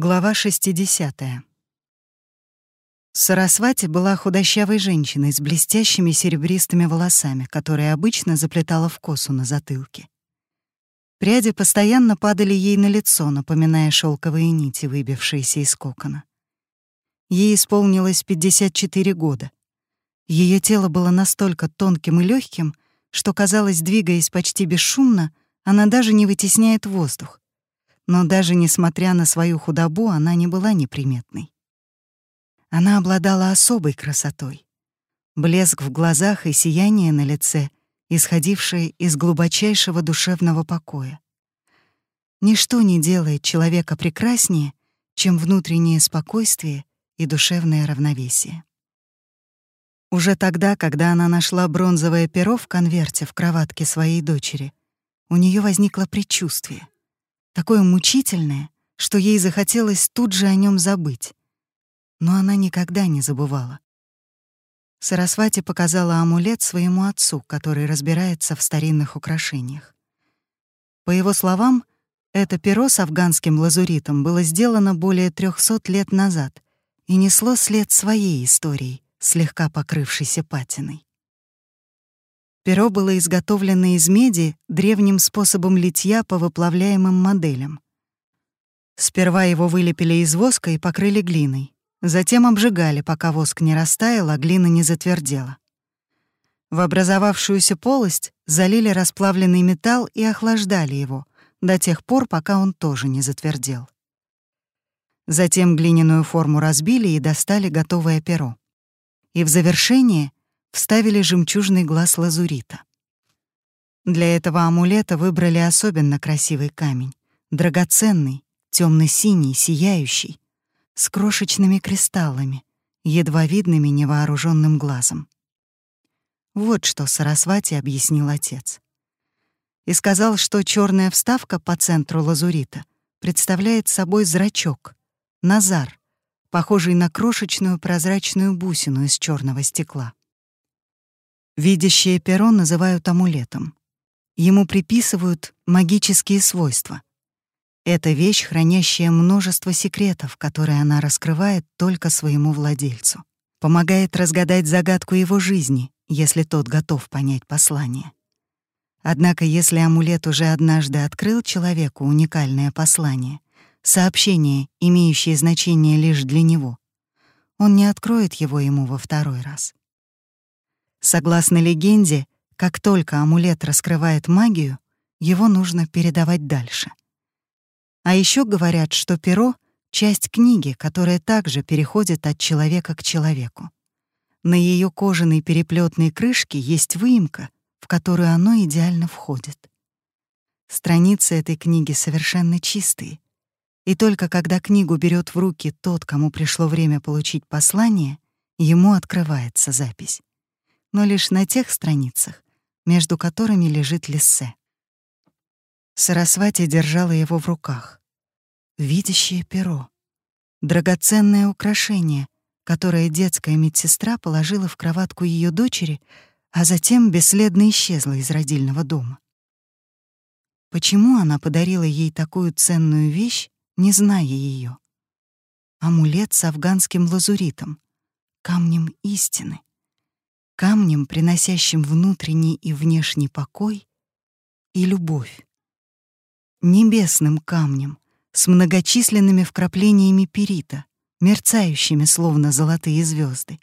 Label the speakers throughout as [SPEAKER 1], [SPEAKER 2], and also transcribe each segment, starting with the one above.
[SPEAKER 1] Глава 60. Сарасвати была худощавой женщиной с блестящими серебристыми волосами, которые обычно заплетала в косу на затылке. Пряди постоянно падали ей на лицо, напоминая шелковые нити, выбившиеся из кокона. Ей исполнилось 54 года. Ее тело было настолько тонким и легким, что, казалось, двигаясь почти бесшумно, она даже не вытесняет воздух. Но даже несмотря на свою худобу, она не была неприметной. Она обладала особой красотой. Блеск в глазах и сияние на лице, исходившее из глубочайшего душевного покоя. Ничто не делает человека прекраснее, чем внутреннее спокойствие и душевное равновесие. Уже тогда, когда она нашла бронзовое перо в конверте в кроватке своей дочери, у нее возникло предчувствие — такое мучительное, что ей захотелось тут же о нем забыть. Но она никогда не забывала. Сарасвати показала амулет своему отцу, который разбирается в старинных украшениях. По его словам, это перо с афганским лазуритом было сделано более 300 лет назад и несло след своей истории, слегка покрывшейся патиной. Перо было изготовлено из меди древним способом литья по выплавляемым моделям. Сперва его вылепили из воска и покрыли глиной. Затем обжигали, пока воск не растаял, а глина не затвердела. В образовавшуюся полость залили расплавленный металл и охлаждали его до тех пор, пока он тоже не затвердел. Затем глиняную форму разбили и достали готовое перо. И в завершение вставили жемчужный глаз лазурита. Для этого амулета выбрали особенно красивый камень, драгоценный, темно-синий, сияющий, с крошечными кристаллами, едва видными невооруженным глазом. Вот что Сарасвати объяснил отец. И сказал, что черная вставка по центру лазурита представляет собой зрачок, назар, похожий на крошечную прозрачную бусину из черного стекла. Видящее перо называют амулетом. Ему приписывают магические свойства. Это вещь, хранящая множество секретов, которые она раскрывает только своему владельцу. Помогает разгадать загадку его жизни, если тот готов понять послание. Однако, если амулет уже однажды открыл человеку уникальное послание, сообщение, имеющее значение лишь для него, он не откроет его ему во второй раз. Согласно легенде, как только амулет раскрывает магию, его нужно передавать дальше. А еще говорят, что перо — часть книги, которая также переходит от человека к человеку. На ее кожаной переплетной крышке есть выемка, в которую оно идеально входит. Страницы этой книги совершенно чистые, и только когда книгу берет в руки тот, кому пришло время получить послание, ему открывается запись но лишь на тех страницах, между которыми лежит Лиссе. Сарасвати держала его в руках. Видящее перо. Драгоценное украшение, которое детская медсестра положила в кроватку ее дочери, а затем бесследно исчезла из родильного дома. Почему она подарила ей такую ценную вещь, не зная ее? Амулет с афганским лазуритом, камнем истины камнем, приносящим внутренний и внешний покой и любовь. Небесным камнем с многочисленными вкраплениями перита, мерцающими словно золотые звезды.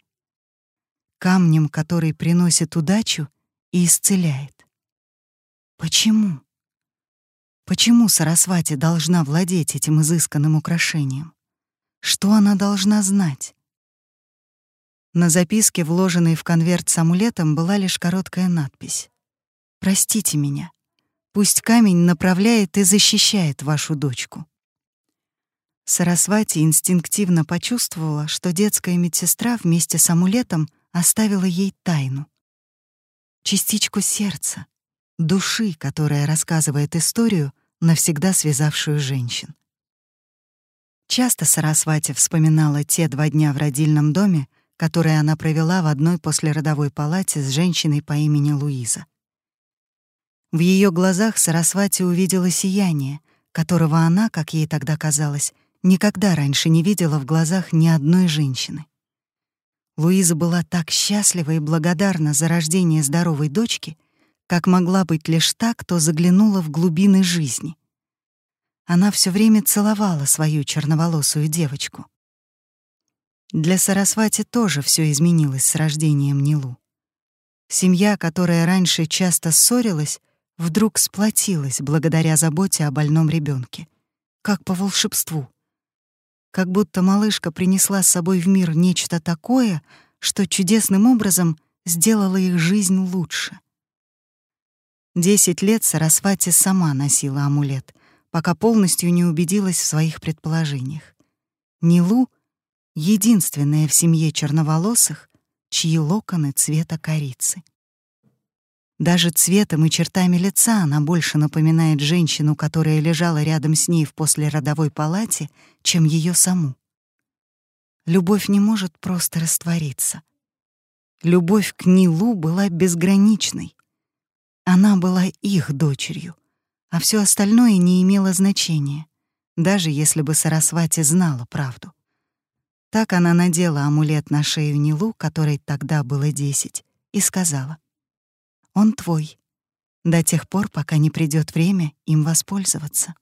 [SPEAKER 1] Камнем, который приносит удачу и исцеляет. Почему? Почему Сарасвати должна владеть этим изысканным украшением? Что она должна знать? На записке, вложенной в конверт с амулетом, была лишь короткая надпись. «Простите меня. Пусть камень направляет и защищает вашу дочку». Сарасвати инстинктивно почувствовала, что детская медсестра вместе с амулетом оставила ей тайну. Частичку сердца, души, которая рассказывает историю, навсегда связавшую женщин. Часто Сарасвати вспоминала те два дня в родильном доме, которые она провела в одной послеродовой палате с женщиной по имени Луиза. В ее глазах Сарасвати увидела сияние, которого она, как ей тогда казалось, никогда раньше не видела в глазах ни одной женщины. Луиза была так счастлива и благодарна за рождение здоровой дочки, как могла быть лишь та, кто заглянула в глубины жизни. Она все время целовала свою черноволосую девочку. Для Сарасвати тоже все изменилось с рождением Нилу. Семья, которая раньше часто ссорилась, вдруг сплотилась благодаря заботе о больном ребенке, как по волшебству. Как будто малышка принесла с собой в мир нечто такое, что чудесным образом сделало их жизнь лучше. Десять лет Сарасвати сама носила амулет, пока полностью не убедилась в своих предположениях. Нилу — единственная в семье черноволосых, чьи локоны цвета корицы. Даже цветом и чертами лица она больше напоминает женщину, которая лежала рядом с ней в послеродовой палате, чем ее саму. Любовь не может просто раствориться. Любовь к Нилу была безграничной. Она была их дочерью, а все остальное не имело значения, даже если бы Сарасвати знала правду. Так она надела амулет на шею Нилу, которой тогда было десять, и сказала — он твой, до тех пор, пока не придет время им воспользоваться.